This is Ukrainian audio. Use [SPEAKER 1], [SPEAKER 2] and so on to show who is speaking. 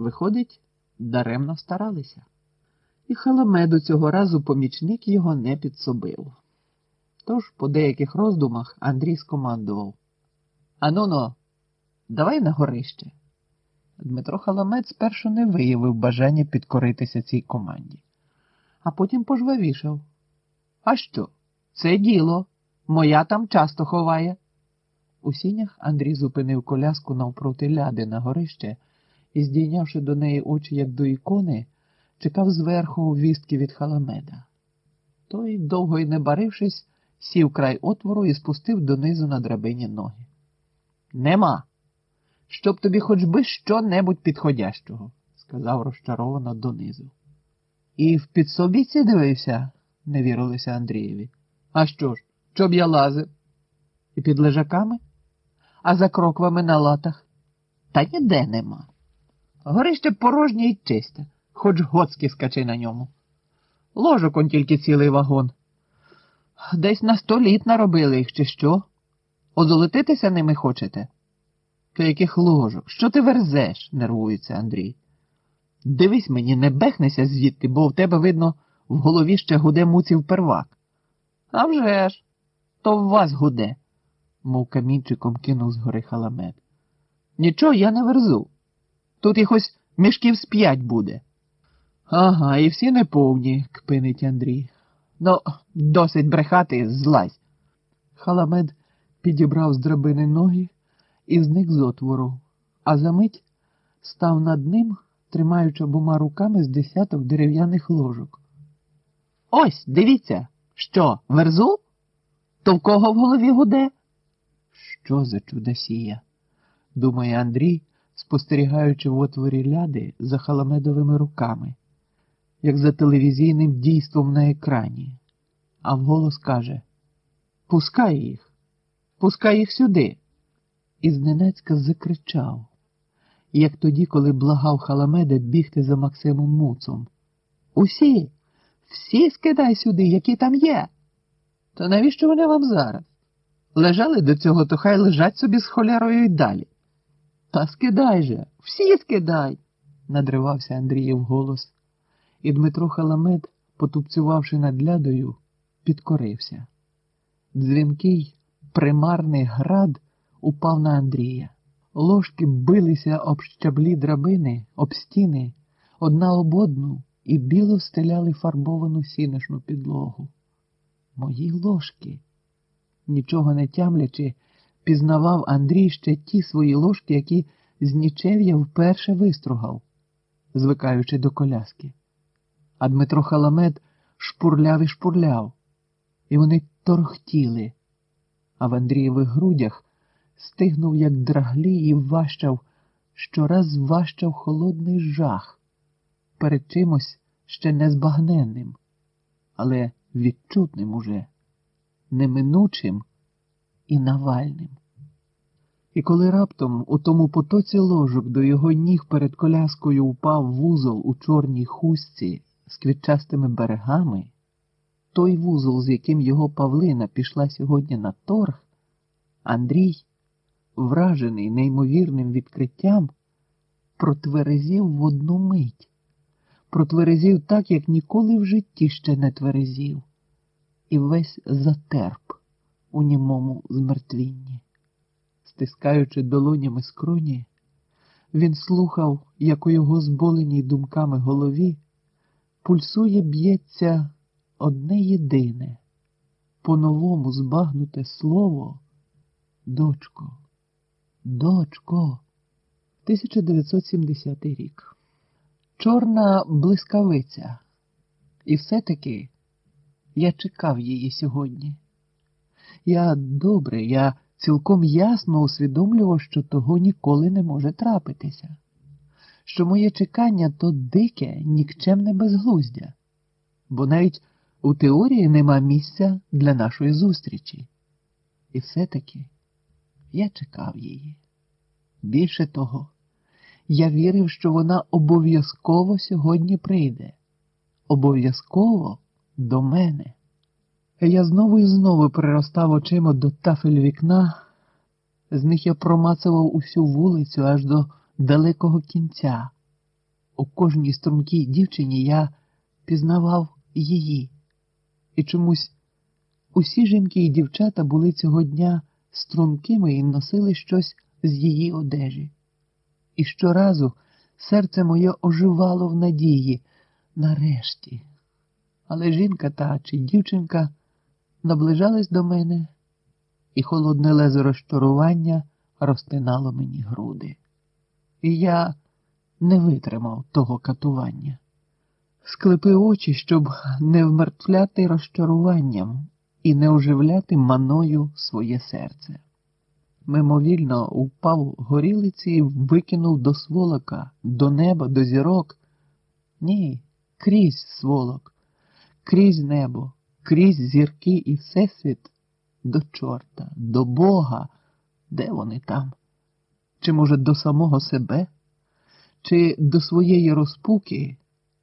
[SPEAKER 1] Виходить, даремно старалися. І халамеду цього разу помічник його не підсобив. Тож, по деяких роздумах, Андрій скомандував Ануно, давай на горище. Дмитро Халамець спершу не виявив бажання підкоритися цій команді, а потім пожвавішав. А що? Це діло. Моя там часто ховає. У сінях Андрій зупинив коляску навпроти ляди на горище і, здійнявши до неї очі, як до ікони, чекав зверху вістки від халамеда. Той, довго й не барившись, сів край отвору і спустив донизу на драбині ноги. Нема. Щоб тобі хоч би що-небудь підходящого, сказав розчаровано донизу. І в підсобіці дивився, не вірилися Андрієві. А що ж, щоб я лазив? І під лежаками? А за кроквами на латах? Та ніде нема. Горище порожнє й чисте, хоч гоцьки скачи на ньому. Ложок он тільки цілий вагон. Десь на сто літ наробили їх, чи що? Озолотитися ними хочете? Та яких ложок? Що ти верзеш? нервується Андрій. Дивись мені, не бехнися звідти, бо в тебе, видно, в голові ще гуде муців первак. А вже ж, то в вас гуде, мов камінчиком кинув з гори халамет. Нічого я не верзу. Тут їх ось мішків з п'ять буде. Ага, і всі неповні, кпинить Андрій. Ну, досить брехати, злазь. Халамед підібрав з драбини ноги і зник з отвору, а за мить став над ним, тримаючи обома руками з десяток дерев'яних ложок. Ось, дивіться, що, верзу? То в кого в голові гуде? Що за чудосія? думає Андрій, спостерігаючи в отворі ляди за халамедовими руками, як за телевізійним дійством на екрані, а вголос каже Пускай їх, пускай їх сюди. І зненацька закричав, як тоді, коли благав халамеда бігти за Максимом Муцом. Усі, всі скидай сюди, які там є. То навіщо вони вам зараз? Лежали до цього, то хай лежать собі з холярою й далі. Та скидай же, всі скидай, надривався Андрієв голос, і Дмитро Халамед, потупцювавши над лядою, підкорився. Дзвінкий, примарний град упав на Андрія. Ложки билися об щаблі драбини, об стіни, одна об одну, і біло стеляли фарбовану сінешну підлогу. Мої ложки. Нічого не тямлячи, пізнавав Андрій ще ті свої ложки, які з нічев'я вперше вистругав, звикаючи до коляски. А Дмитро Халамед шпурляв і шпурляв, і вони торхтіли, а в Андрієвих грудях стигнув, як драглі, і важчав, щораз важчав холодний жах перед чимось ще незбагненним, але відчутним уже, неминучим і навальним. І коли раптом у тому потоці ложок до його ніг перед коляскою упав вузол у чорній хустці з квітчастими берегами, той вузол, з яким його Павлина пішла сьогодні на торг, Андрій, вражений неймовірним відкриттям, протверезів в одну мить, протверезів так, як ніколи в житті ще не тверезів, і весь затерп у німому змертвінні. Стискаючи долонями скроні, він слухав, як у його зболеній думками голові пульсує б'ється одне єдине, по-новому збагнуте слово дочко, дочко. 1970 рік. Чорна блискавиця. І все-таки я чекав її сьогодні. Я добре, я цілком ясно усвідомлював, що того ніколи не може трапитися, що моє чекання то дике, нікчемне безглуздя, бо навіть у теорії нема місця для нашої зустрічі. І все-таки я чекав її. Більше того, я вірив, що вона обов'язково сьогодні прийде, обов'язково до мене. Я знову і знову приростав очима до тафель вікна, з них я промацував усю вулицю аж до далекого кінця, у кожній стрункій дівчині я пізнавав її. І чомусь усі жінки і дівчата були цього дня стрункими і носили щось з її одежі. І щоразу серце моє оживало в надії нарешті. Але жінка та чи дівчинка наближались до мене, і холодне лезо розчарування розтинало мені груди. І я не витримав того катування. Склепив очі, щоб не вмертвляти розчаруванням і не оживляти маною своє серце. Мимовільно впав горілиці і викинув до сволока, до неба, до зірок. Ні, крізь сволок, крізь небо, крізь зірки і всесвіт до чорта, до Бога. Де вони там? Чи, може, до самого себе? Чи до своєї розпуки